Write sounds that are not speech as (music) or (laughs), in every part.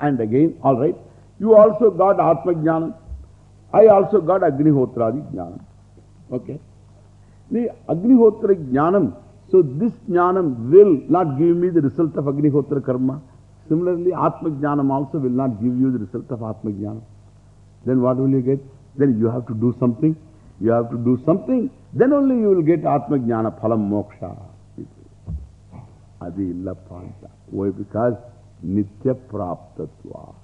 And again, all right, you also got Atma Jnanam. I also got Agnihotradi Jnanam. Okay. The Agnihotra Jnanam, so this Jnanam will not give me the result of Agnihotra Karma. Similarly, Atma Jnanam also will not give you the result of Atma Jnanam. Then what will you get? Then you have to do something. You have to do something. Then only you will get Atma Jnana Phalam Moksha. Adi illa panta. Why? Because Nitya Praptatva.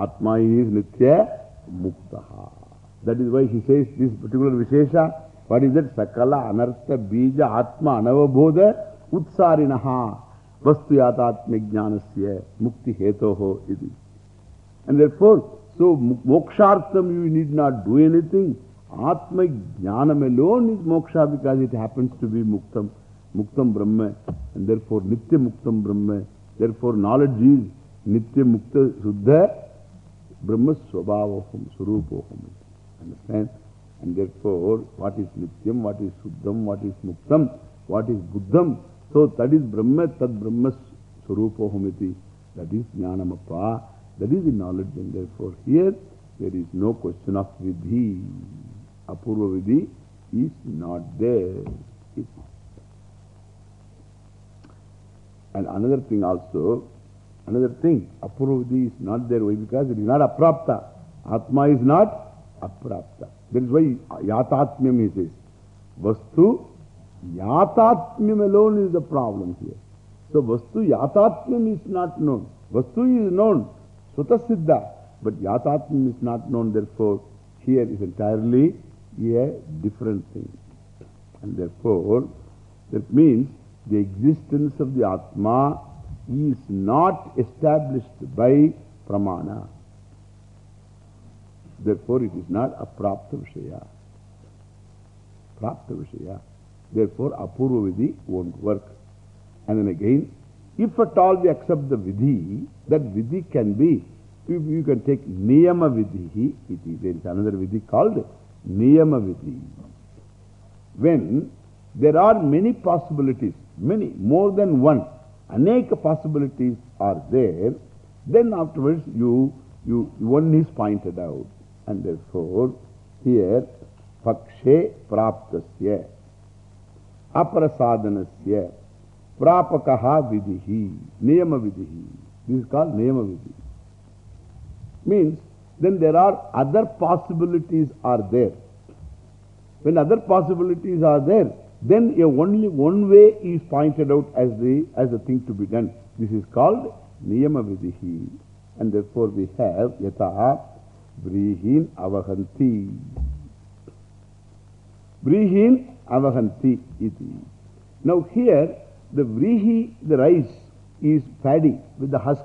Atma is Nitya Muktaha. That is why he says this particular Vishesha. What is that? Sakala Anartha Bija Atma Anavabodha Utsarinaha Vastu Mukti Hetoho iti. And therefore, so mokshartham you need not do anything. Atma Jnanam alone is moksha because it happens to be muktam. Muktam Brahma. And therefore, Nitya Muktam Brahma. Therefore, knowledge is Nitya Mukta Suddha Brahma Swabhavaham Surupoham. Understand? And therefore, what is Nityam, what is Suddham, what is Muktam, what is Buddham. So that is Brahma, Tad Brahma Surupohamiti. That is Jnanamappa. That is the knowledge. And therefore, here there is no question of Vidhi. Apurva Vidhi is not there. And another thing also, another thing, Apurvadi is not there. Why? Because it is not aprapta. Atma is not aprapta. That is why yatatmyam he says. Vastu, yatatmyam alone is the problem here. So Vastu, yatatmyam is not known. Vastu is known, Sutasiddha. But yatatmyam is not known. Therefore, here is entirely a different thing. And therefore, that means the existence of the Atma is not established by Pramana. Therefore, it is not a Prapta Vishaya. Prapta Vishaya. Therefore, Apurva Vidhi won't work. And then again, if at all we accept the Vidhi, that Vidhi can be, if you can take Niyama Vidhi, there is another Vidhi called Niyama Vidhi. When there are many possibilities, many, more than one, aneka possibilities are there, then afterwards you, you, one is pointed out. And therefore, here, pakshe praptasya, aprasadanasya, prapakaha vidihi, niyama vidihi. This is called niyama vidhi. Means, then there are other possibilities are there. When other possibilities are there, then a only one way is pointed out as the, as the thing to be done. This is called Niyama Vidihi. And therefore we have Yata Vrihin Avahanti. Vrihin Avahanti iti. Now here the Vrihi, the rice, is paddy with the husk.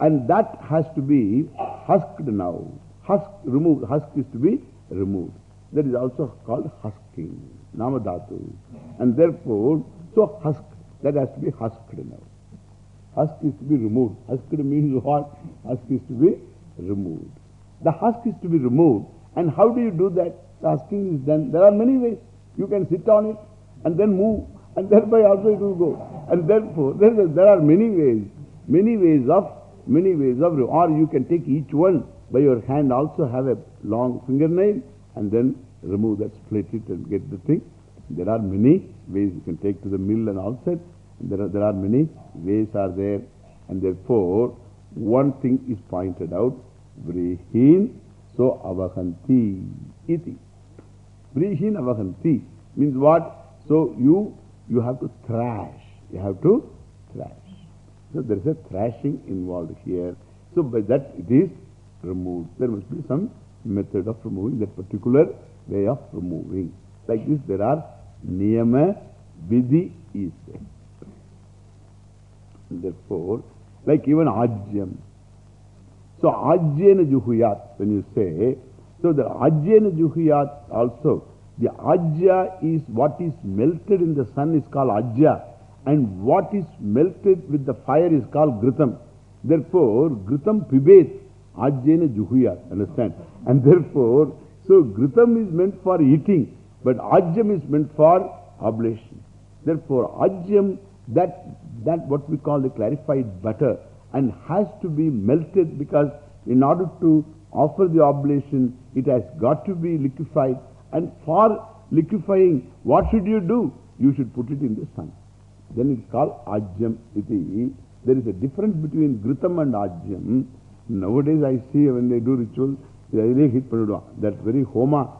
And that has to be husked now. Husk removed. Husk is to be removed. That is also called husking. Namadhatu. And therefore, so husk, that has to be husked now. Husk is to be removed. Husked means what? Husk is to be removed. The husk is to be removed. And how do you do that? The husking is done. There are many ways. You can sit on it and then move. And thereby also it will go. And therefore, there, there are many ways. Many ways of, many ways of, or you can take each one by your hand also have a long fingernail and then remove that, split it and get the thing. There are many ways you can take to the mill and all that. There are, there are many ways are there. And therefore, one thing is pointed out. Vrihin, so avahanti iti. Vrihin avahanti means what? So you, you have to thrash. You have to thrash. So there is a thrashing involved here. So by that it is removed. There must be some method of removing that particular way of removing. Like this, there are niyama, vidhi is there. Therefore, like even ajyam. So ajyena juhuyat, when you say, so the ajyena juhuyat also, the ajya is what is melted in the sun is called ajya. And what is melted with the fire is called gritam. Therefore, gritam pibet, ajyena juhuyat, understand? And therefore, so gritam is meant for eating, but ajyam is meant for oblation. Therefore, ajyam, that, that what we call the clarified butter, and has to be melted because in order to offer the oblation, it has got to be liquefied. And for liquefying, what should you do? You should put it in the sun. Then it's called ajyam. There is a difference between gritam and ajyam. Nowadays I see when they do ritual, really hit That very homa,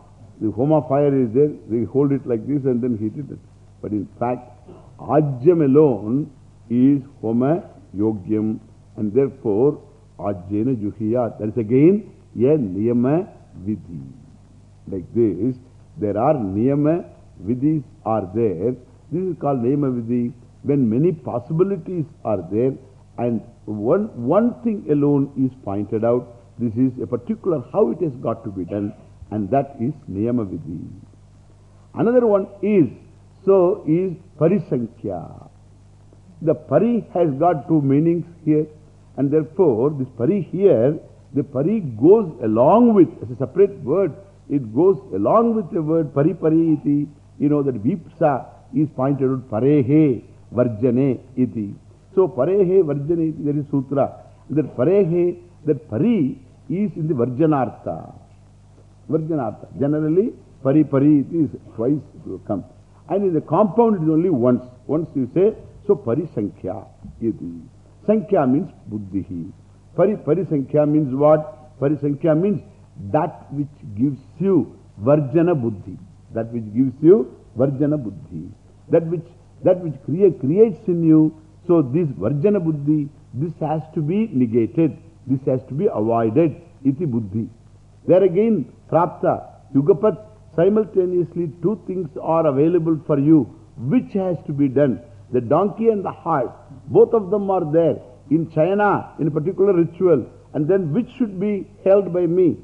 the homa fire is there, they hold it like this and then heat it. But in fact, ajyam alone is homa yogyam and therefore ajyena juhiyat. That is again a niyama vidhi. Like this, there are niyama vidhis are there. This is called niyama vidhi when many possibilities are there and one, one thing alone is pointed out. This is a particular how it has got to be done and that is niyama vidhi. Another one is, so is parisankhya. The pari has got two meanings here and therefore this pari here the pari goes along with, as a separate word, it goes along with the word pari pari iti. You know that vipsa is pointed out parehe varjane iti. So parehe varjane iti, there is sutra. That parehe, that pari is in the varjanartha. Varjanartha. Generally, pari pari is twice come. And in the compound it is only once. Once you say, so pari sankhya. Sankhya means buddhihi. Pari, pari sankhya means what? Pari sankhya means that which gives you varjana buddhi. That which gives you varjana buddhi. That which, that which create, creates in you. So this varjana buddhi, this has to be negated. This has to be avoided. Iti buddhi. There again, prapta, yugapat, simultaneously two things are available for you. Which has to be done? The donkey and the heart, both of them are there in China, in a particular ritual, and then which should be held by me?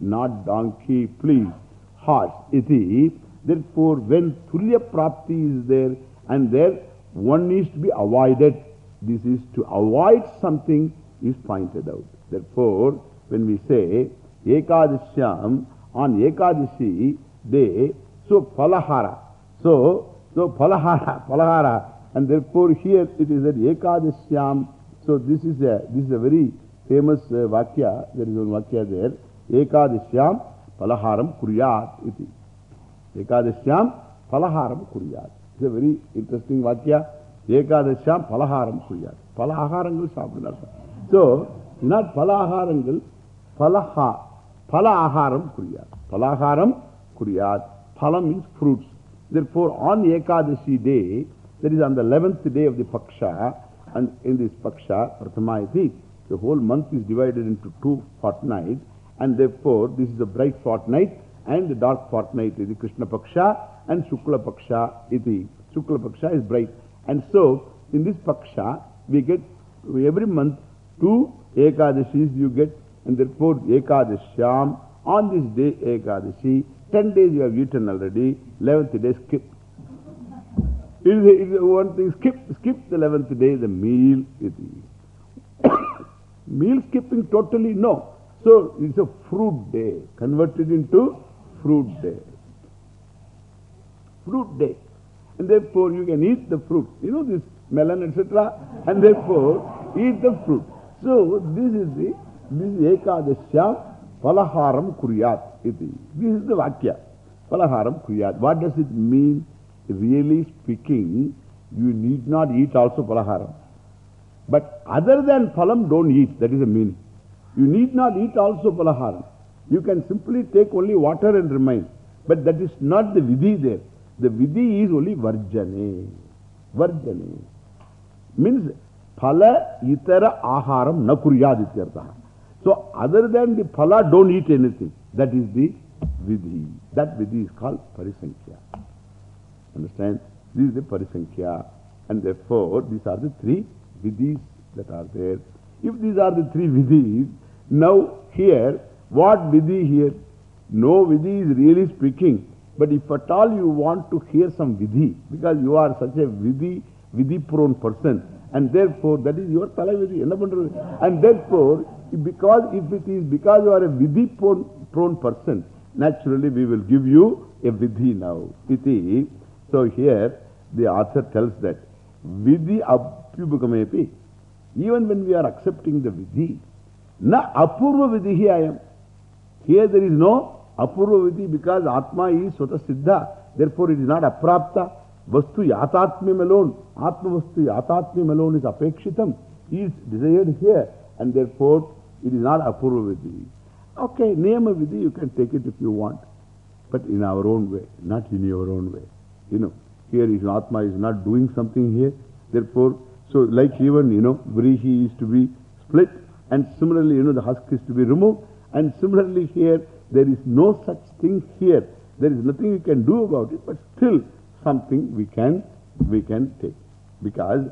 Not donkey, please. Horse. Iti. Therefore, when Tulya Prapti is there, and there one needs to be avoided. This is to avoid something is pointed out. Therefore, when we say Ekadishyam, on Ekadashi, they, so Palahara. So, so Palahara, (laughs) Palahara. And therefore here it is that Ekadishyam. So this is a, this is a very famous uh, Vakya. There is one Vakya there. Ekadishyam Palaharam Kuryat iti. Ekadishyam Palaharam Kuryat. It's a very interesting Vakya. Ekadishyam Palaharam Kuryat. Palaharangal Sabrinasa. So, not palaharangal, palaha, palaharam kuryat. Palaharam kuryat. Phala means fruits. Therefore, on Ekadashi day, that is on the 11th day of the Paksha, And in this Paksha, Prathamayati, the whole month is divided into two fortnights. And therefore, this is a bright fortnight and the dark fortnight is the Krishna Paksha and Shukla Paksha iti. Shukla Paksha is bright. And so, in this Paksha, we get every month two Ekadashis you get. And therefore, Ekadashyam, on this day Ekadashi, 10 days you have eaten already, 11th day skip. It is, it is one thing, skip, skip the 11th day, the meal. (coughs) meal skipping totally, no. So it's a fruit day, converted into fruit day. Fruit day. And therefore you can eat the fruit. You know this melon, etc. And therefore eat the fruit. So this is the, this is Ekadasya Palaharam Kuryat. This is the Vakya. Palaharam Kuryat. What does it mean? really speaking, you need not eat also palaharam. But other than phalam, don't eat. That is the meaning. You need not eat also palaharam. You can simply take only water and remain. But that is not the vidhi there. The vidhi is only varjane. Varjane. Means phala itara aharam na. So other than the phala, don't eat anything. That is the vidhi. That vidhi is called parisankhya. Understand? This is the Parisankhya. And therefore, these are the three vidhis that are there. If these are the three vidhis, now here, what vidhi here? No vidhi is really speaking. But if at all you want to hear some vidhi, because you are such a vidhi, vidhi prone person, and therefore that is your talavidhi. And therefore, because if it is because you are a vidhi prone, person, naturally we will give you a vidhi now. Iti. So here the author tells that Vidhi Abhyubhagamepi. Even when we are accepting the vidhi, na apurva vidhi I am. Here there is no apurva vidhi because Atma is Swata Siddha. Therefore it is not aprapta. Vastu yatatmyam alone. Atma vastu is apekshitam. Is desired here. And therefore it is not apurva vidhi. Okay, niyama vidhi you can take it if you want. But in our own way, not in your own way. You know, here is Atma is not doing something here. Therefore, so like even, you know, Vrihi is to be split. And similarly, you know, the husk is to be removed. And similarly here, there is no such thing here. There is nothing you can do about it, but still something we can, we can take. Because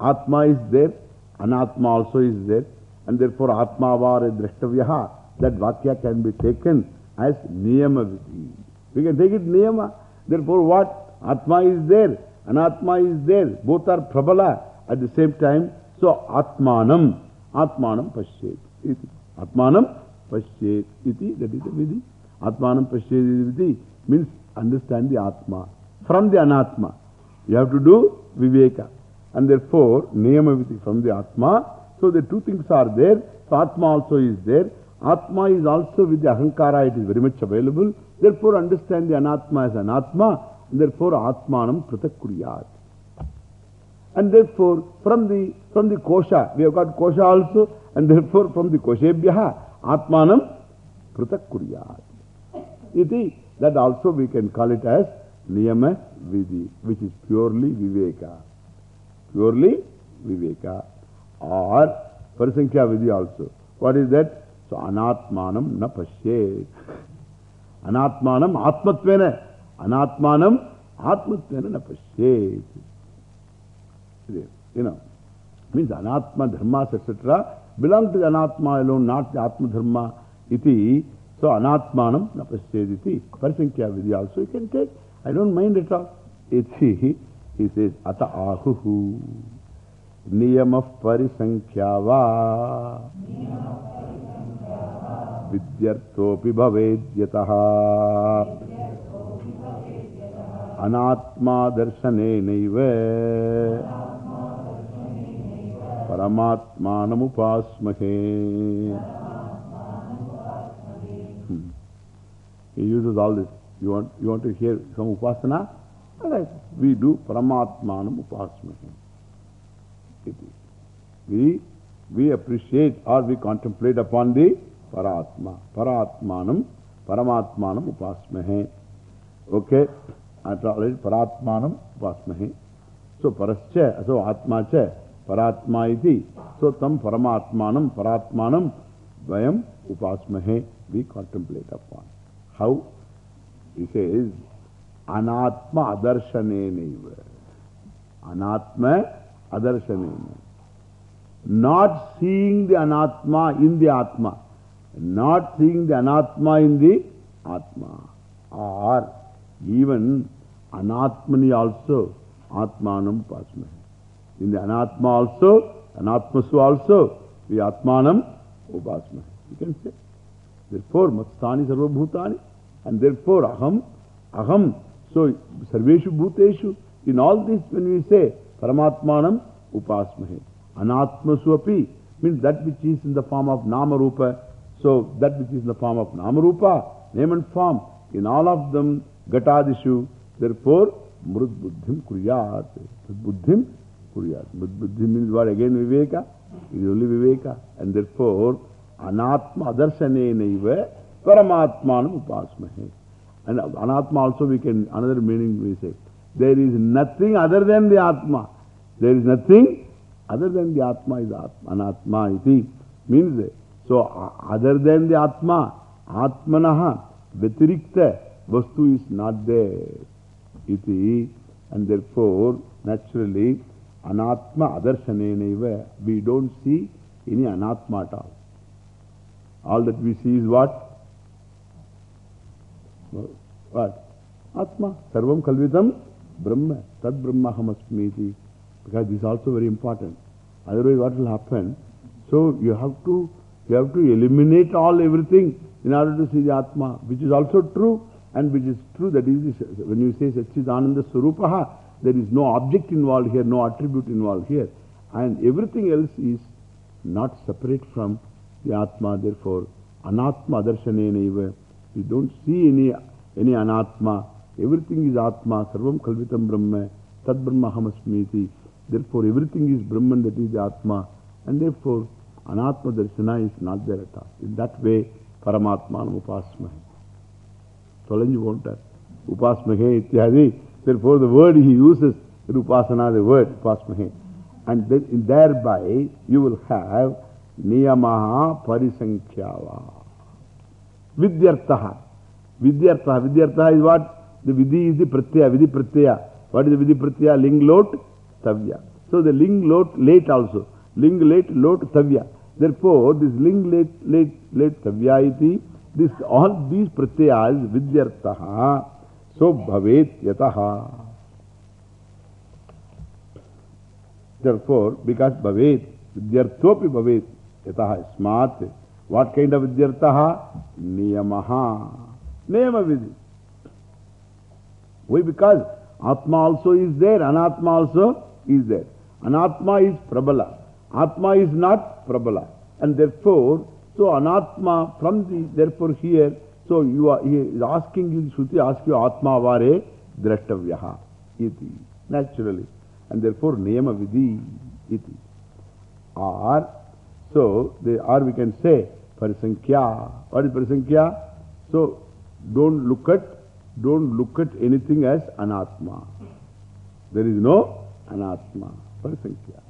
Atma is there, Anatma also is there. And therefore, Atma var drashtavyaha, that Vakya can be taken as Niyama Vidhi. We can take it Niyama. Therefore, what? Atma is there, Anatma is there. Both are Prabala at the same time. So, Atmanam, Atmanam Pashyet. Iti. Atmanam Pashyet. Iti, that is the Vidhi. Atmanam Pashyet Vidhi means understand the Atma. From the Anatma, you have to do Viveka. And therefore, Niyama Vidhi from the Atma. So, the two things are there. So, Atma also is there. Atma is also with the Ahankara, it is very much available. Therefore, understand the Anatma as Anatma. And therefore, Atmanam Pratak Kuriyat. And therefore, from the, from the Kosha, we have got Kosha also. And therefore, from the Koshebhyaha, Atmanam pratakuriyat. Iti, that also we can call it as Niyama Vidhi, which is purely Viveka. Purely Viveka. Or Parasankhya Vidhi also. What is that? So, Anatmanam na pashyet. Anatmanam Atmatvena. Anatmanam Atmatvena na pashyet. You know, means Anatma Dharmas, etc. belong to the Anatma alone, not the Atma Dharma. Iti. So, Anatmanam na pashyet iti. Parasankhya Vidhi also you can take. I don't mind at all. Iti. He says, Ata ahuhu. Niyamah parisankhya विद्यर्थोपि भवेद्यतः अनात्मा दर्शनेनैव परमात्मानमुपास्महे hmm. He uses all this. You want, you want to hear some upasana? All right. We do Paramatmanam upasmahe. We, we appreciate or we contemplate upon the Paratma. Paratmanam, Paramatmanam upasmahe. Okay. At already Paratmanam upasmahe. So Parascha, so Atmacha, Paratma iti. So tam Paramatmanam, Paratmanam, Vayam upasmahe. We contemplate upon. How? He says, Anatma adarshanenaiva. Anatma adarshanenaiva. Not seeing the Anatma in the Atma. not seeing the anatma in the atma. Or even anatmani also, atmanam pasmahe. In the anatma also, anatmasu also, the atmanam upasmahe. You can say. Therefore, matstani sarvabhutani. And therefore, aham, aham. So, sarveshu bhuteshu. In all this, when we say paramatmanam upasmahe. Anatmasu api means that which is in the form of nama rupa. So that which is in the form of Namarupa, name and form, in all of them, Gatadishu, therefore, Mrud Buddhim Kuryat. Buddhim Kuryat. Buddhim means what again Viveka? It is only Viveka. And therefore, Anatma Adarsane Naiva Paramatmanam Upasmahe. And Anatma also we can, another meaning we say, there is nothing other than the Atma. There is nothing other than the Atma is Atma. Anatma iti means So, other than the Atma, Atmanaha, Vetirikta, Vastu is not there. Iti, and therefore, naturally, Anatma Adarsanenaiva, we don't see any Anatma at all. All that we see is what? Atma. Sarvam Kalvitam Brahma. Tad Brahmahamasmiti. Because this is also very important. Otherwise, what will happen? So, you have to You have to eliminate all everything in order to see the Atma, which is also true and which is true. That is, when you say Satchidananda Swarupaha, there is no object involved here, no attribute involved here. And everything else is not separate from the Atma. Therefore, Anatma darshanenaiva. We don't see any, any Anatma. Everything is Atma. Sarvam kalvitam Brahma. Tad Brahma hamasmiti. Therefore, everything is Brahman, that is the Atma. And therefore, Anatma darshana is not there at all. In that way, Paramatma upasmahe. Tolanju won't that. Upasmahe ityadi. Therefore, the word he uses, Upasana, the word Upasmahe. And then, thereby, you will have Niyamaha Parisankhyawa. Vidyartaha. Vidyartaha. Vidyartaha is what? The Vidhi is the Pratyaya. Vidhi Pratyaya. What is the Vidhi Pratyaya? Ling lot, Tavya. So the ling lot, late also. Ling late, lot, Tavya. Therefore, this ling late, late, late, Tavya iti, this, all these Pratyayas, Vidyartaha. So Bhavet Yataha. Therefore, because Bhavet, Vidyarthopi Bhavet Yataha Smat. What kind of Vidyartaha? Niyamaha. Niyama Vidhi. Why? Because Atma also is there, Anatma also is there. Anatma is Prabala. Atma is not Prabala. And therefore, so Anatma from the, therefore here, so you are, he is asking you, Shruti ask you Atma vare drashtavyaha iti. Naturally. And therefore, Niyama vidhi iti. Or, so, the, or we can say, Parisankhya. What is Parisankhya? So, don't look at don't look at anything as anatma. There is no anatma. Parisankhya.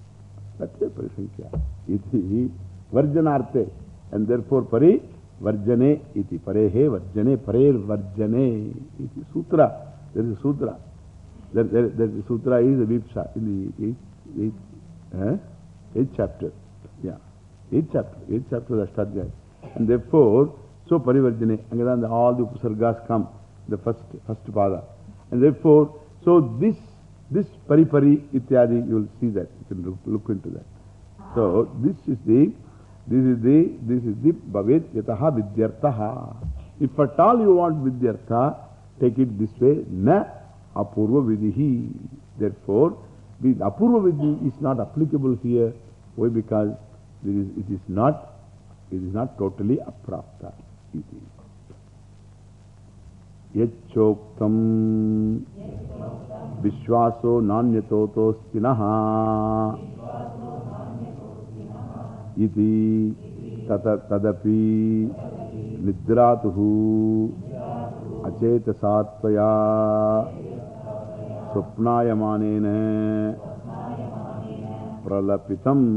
That's a parisankhya. Iti varjanarte. And therefore pari varjane iti. Parehe varjane. Parer varjane iti. Sutra. There is a sutra. There, there, there the sutra is a vipsa in the eighth, eighth, eh? eighth chapter. Yeah. Eighth chapter. Eighth chapter of Ashtadhyaya. And therefore, so parivarjane. And all the upasargas come. the first, first pada. And therefore, so this, this paripari ityadi, you will see that, you can look, look into that. So this is the, this is the, this is the bhavet yataha vidyartaha. If at all you want vidyartha, take it this way, na apurva vidhi. Therefore, the apurva vidhi is not applicable here. Why? Because is, it is not, it is not totally aprapta. Iti. यच्चोक्तम विश्वासो नान्यतोतोस्तिनः इति तत तदपि निद्रातुः अचेतसात्वया स्वप्नायमानेन प्रलपितम्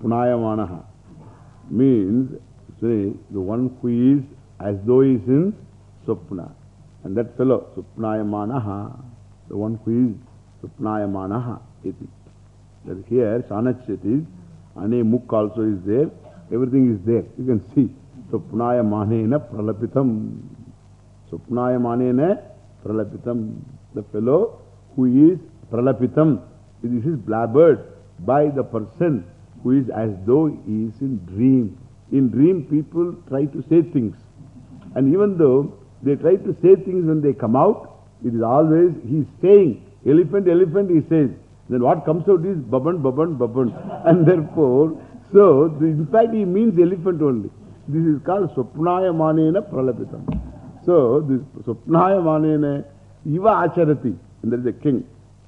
स्वप्नायमानः means say the one who is as though he is in Swapna. And that fellow, Swapnayamanaha, the one who is Swapnayamanaha, iti. That here, Chanachyat is, Ane Muk also is there, everything is there. You can see. Swapnayamanena pralapitam. Swapnayamanena pralapitam. The fellow who is pralapitam. This is blabbered by the person who is as though he is in dream. In dream, people try to say things. And even though they try to say things when they come out, it is always, he is saying, elephant, elephant, he says. Then what comes out is baban, baban, baban. (laughs) And therefore, so, the, in fact, he means elephant only. This is called Swapnaya Manena Pralapitam. So, this Swapnaya Manena, Iva Acharati. And there is a king.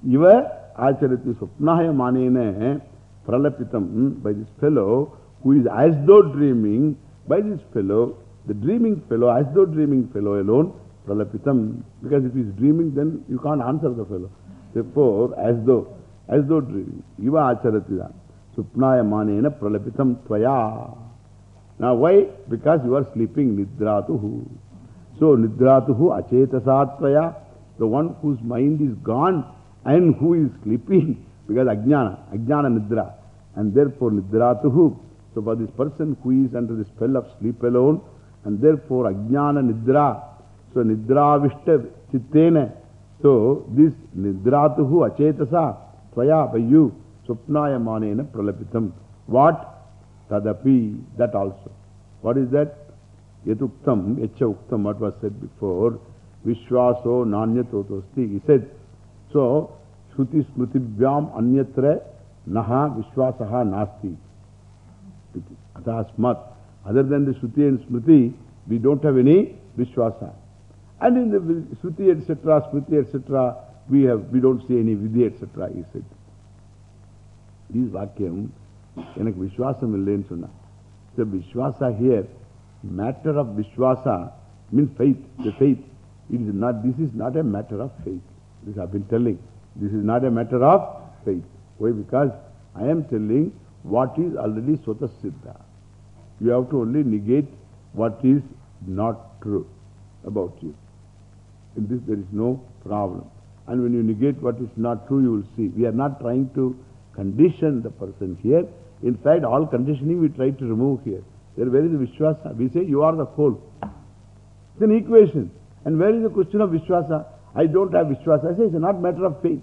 Iva Acharati Swapnaya Manena Pralapitam. Hmm, by this fellow who is as though dreaming, by this fellow, the dreaming fellow, as though dreaming fellow alone, pralapitam. Because if he is dreaming, then you can't answer the fellow. Therefore, as though, as though dreaming. Iva acharatida. Supnaya manena pralapitam tvaya. Now why? Because you are sleeping nidratuhu. So nidratuhu achetasatvaya. The one whose mind is gone and who is sleeping. Because ajnana, ajnana nidra. And therefore nidra nidratuhu. So for this person who is under the spell of sleep alone, and therefore ajnana nidra. So nidravishta chittena. So this nidra nidratuhu achetasa tvaya by you. Swapnaya manena pralapitam. What? Tadapi. That also. What is that? Yatuktam, Echa Uktam, what was said before. Vishwaso Nanyatotosti. He said, so Shruti Smritivyam Anyatra Naha Vishwasaha Nasti. Atasmat. Other than the Shruti and Smriti, we don't have any Vishwasa. And in the Shruti, etc., Smriti, etc., we, have, we don't see any Vidhi, etc., he said. These Vakyam, எனக்கு விஸ்வாசம் இல்லைன்னு சொன்னா. The Vishwasa here, matter of Vishwasa means faith, the faith. It is not, this is not a matter of faith. This I have been telling. This is not a matter of faith. Why? Because I am telling what is already Swata Siddha. You have to only negate what is not true about you. In this there is no problem. And when you negate what is not true, you will see. We are not trying to condition the person here. In fact, all conditioning we try to remove here. There, where is the Vishwasa? We say you are the whole. It's an equation. And where is the question of Vishwasa? I don't have Vishwasa. I say it's not matter of faith.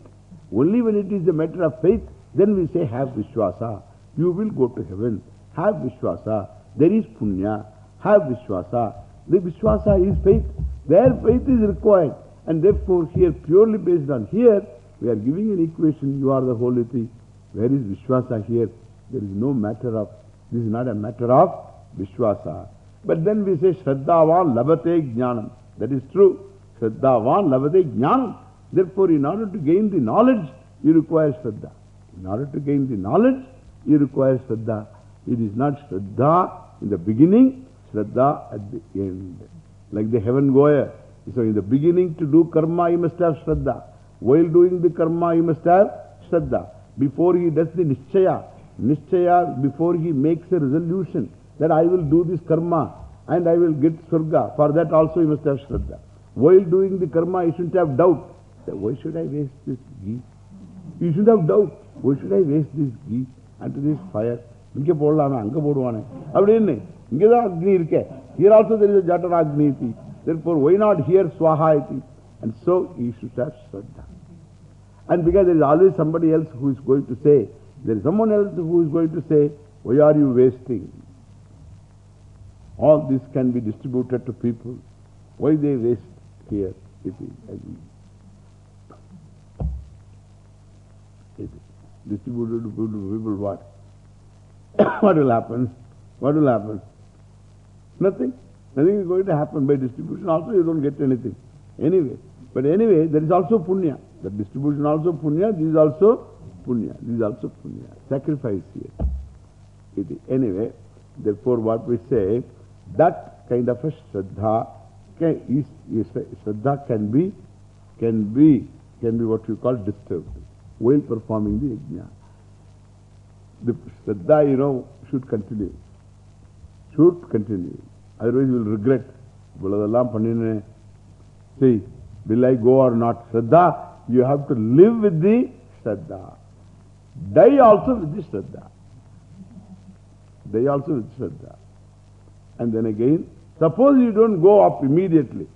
Only when it is a matter of faith, then we say have Vishwasa. You will go to heaven. Have Vishwasa. There is Punya. Have Vishwasa. The Vishwasa is faith. Their faith is required. And therefore, here, purely based on here, we are giving an equation. You are the holy thing. Where is Vishwasa here? There is no matter of, this is not a matter of Vishwasa. But then we say Shraddhavan Labate Jnanam. That is true. Shraddhavan Labate Jnanam. Therefore, in order to gain the knowledge, you require Shraddha. In order to gain the knowledge, you require Shraddha. It is not Shraddha in the beginning, Shraddha at the end. Like the heaven goer. So in the beginning to do karma, you must have Shraddha. While doing the karma, you must have Shraddha. Before he does the Nishchaya, Nishchaya, before he makes a resolution that I will do this karma and I will get Surga, for that also you must have Shraddha. While doing the karma, you shouldn't have doubt. Why should I waste this ghee? You should have doubt. Why should I waste this ghee unto this fire? இங்கே போடலாமே அங்கே போடுவானே அப்படின்னு இங்கே தான் அக்னி இருக்கே here also there is a ஜாட்டர் Agni இத்தி therefore why not here swaha iti and so you should have shraddha and because there is always somebody else who is going to say there is someone else who is going to say why are you wasting all this can be distributed to people why they waste here iti agni iti distributed to people what what will happen? What will happen? Nothing. Nothing is going to happen by distribution. Also, you don't get anything. Anyway. But anyway, there is also punya. The distribution also punya. This is also punya. This is also punya. Sacrifice here. Anyway, therefore, what we say, that kind of a shraddha can, is, is, shraddha can be, can be, can be what you call disturbed while performing the yajna. The Shraddha, you know, should continue. Should continue. Otherwise, you will regret. See, will I go or not? Shraddha, you have to live with the Shraddha. Die also with the Shraddha. Die also with Shraddha. And then again, suppose you don't go up immediately.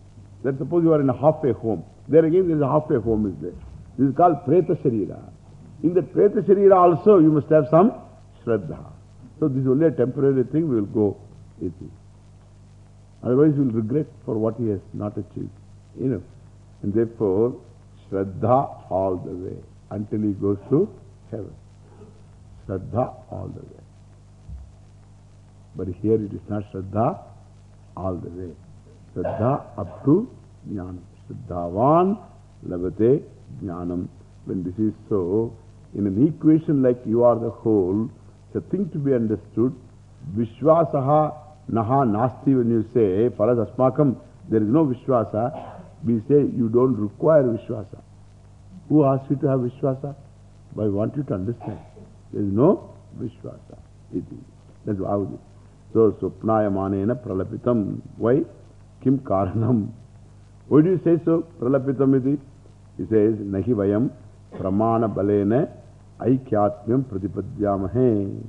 Let's suppose you are in a halfway home. There again, there is a halfway home is there. This is called Preta Sharira. In the Preta Sharira also, you must have some Shraddha. So this is only a temporary thing, we will go with it. Otherwise, you will regret for what he has not achieved. You know. And therefore, Shraddha all the way until he goes to heaven. Shraddha all the way. But here it is not Shraddha all the way. Shraddha up to Jnanam. Shraddhavan labate Jnanam. When this is so, in an equation like you are the whole, a thing to be understood. Vishwasaha naha nasti when you say, Paras asmakam, there is no Vishwasa. We say you don't require Vishwasa. Who asked you to have Vishwasa? But I want you to understand. There is no Vishwasa. That's how it is. So, Supnayamanena pralapitam. Why? Kim karanam. Why do you say so? Pralapitam iti. He says, Nahi vayam pramana balena aikyatmyam pratipadyamahe.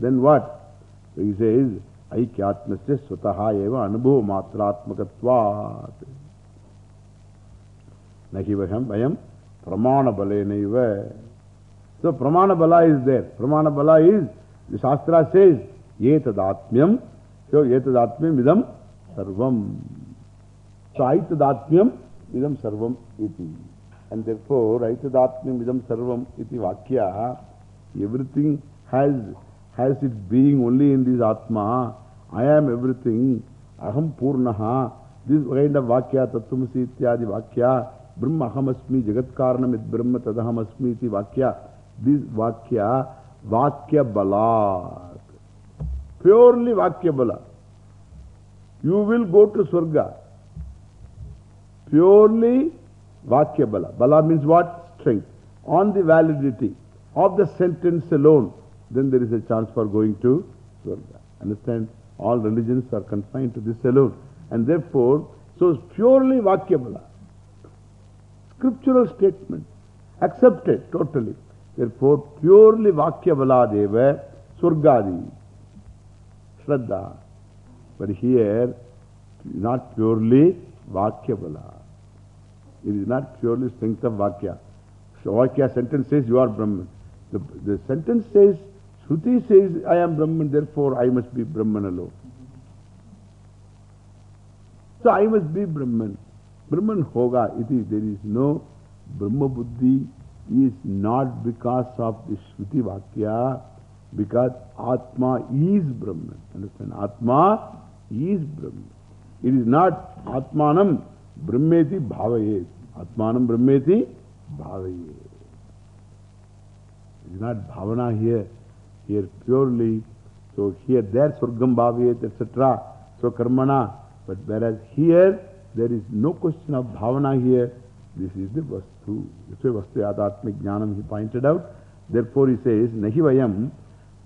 Then what? So he says, aikyatmasya swataha eva anubhava matratmakatvat. Nahi vayam vayam pramana balena eva. So pramana bala is there. Pramana bala is, the Shastra says, Yetadatmyam. So Yetadatmyam idam sarvam. So Aitadatmyam idam sarvam iti. And therefore, Aitadatmim Vidam Sarvam iti Vakya, everything has, has its being only in this Atma. I am everything. Aham Purnaha. This kind of Vakya, Tattvamasi Ityadi Vakya, Brahma Ahamasmi, Jagat Karanam it Brahma Tadahamasmi iti Vakya. This Vakya, Vakya Balat. Purely Vakya Bala. You will go to Surga. Purely Vakya Bala. Means what? Strength. On the validity of the sentence alone, then there is a chance for going to Swarga. Understand? All religions are confined to this alone. And therefore, so purely Vakya Bala. Scriptural statement. Accepted totally. Therefore, purely Vakya Bala Deva Surgadi. Shraddha. But here, not purely Vakya Bala. It is not purely strength of Vakya. So Vakya sentence says you are Brahman. The, the sentence says, Shruti says I am Brahman, therefore I must be Brahman alone. So I must be Brahman. Brahman Hoga, it is, there is no Brahma Buddhi is not because of the Shruti Vakya, because Atma is Brahman. Understand? Atma is Brahman. It is not Atmanam Brahmeti Bhavayet. Atmanam Brahmeti Bhavayet. It is not Bhavana here. Here purely. So here there Surgam Bhavayet, etc. So Karmana. But whereas here there is no question of Bhavana here. This is the Vastu. That's why Vastu Yadatmik Jnanam he pointed out. Therefore he says, Nahi Vayam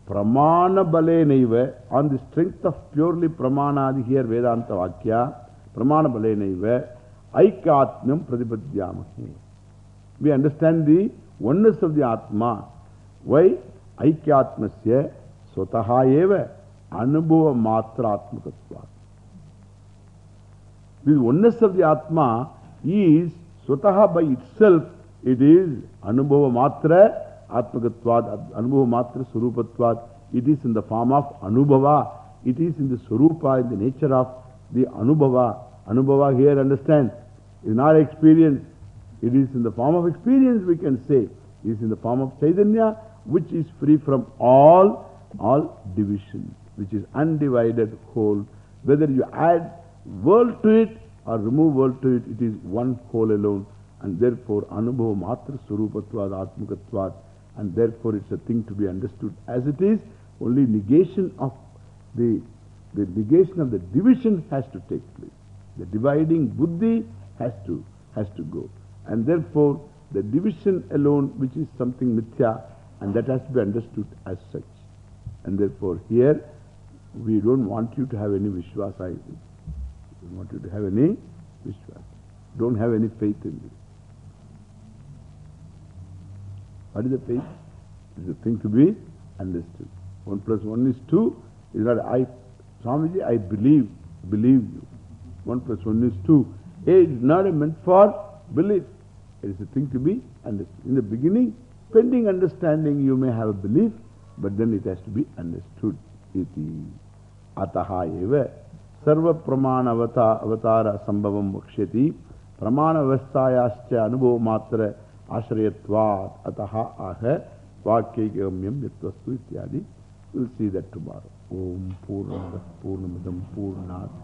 Pramana Bale Naiva. On the strength of purely Pramanadi here Vedanta Vakya. Pramana Bale Naiva. Aikatmam Pradipadyamahe. We understand the oneness of the Atma. Why? Aikyatmasya Sotaha Eva Anubhava Matra Atmakatva. This oneness of the Atma is Sotaha by itself, it is Anubhava Matra Atmakatvad. It is in the form of Anubhava. It is in the Surupa, in the nature of the Anubhava. Anubhava here, understand, is not experience. It is in the form of experience, we can say. It is in the form of Chaitanya, which is free from all, all division, which is undivided whole. Whether you add world to it or remove world to it, it is one whole alone. And therefore, Anubhava Matra. And therefore, it's a thing to be understood as it is. Only negation of the, the negation of the division has to take place. The dividing buddhi has to, has to go. And therefore, the division alone, which is something mithya, and that has to be understood as such. And therefore, here, we don't want you to have any vishwasa. We don't want you to have any vishwasa. Don't have any faith in this. What is the faith? It is a thing to be understood. One plus one is two. Is not I, Swamiji, I believe, believe you. One plus one is two. A is not meant for belief. It is a thing to be understood. In the beginning, pending understanding, you may have a belief, but then it has to be understood. Iti. Ataha eva. Sarva pramana avatara sambhavam vakshyati. Pramana vastayascha anubhava matra ஆசிரியத்வாத் அத்தஹா ஆக வாக்கிய கம்யம் நித்வஸ்து இத்தியாதி will see that tomorrow ஓம் பூர்ணமத பூர்ணமிதம் பூர்ணாத்.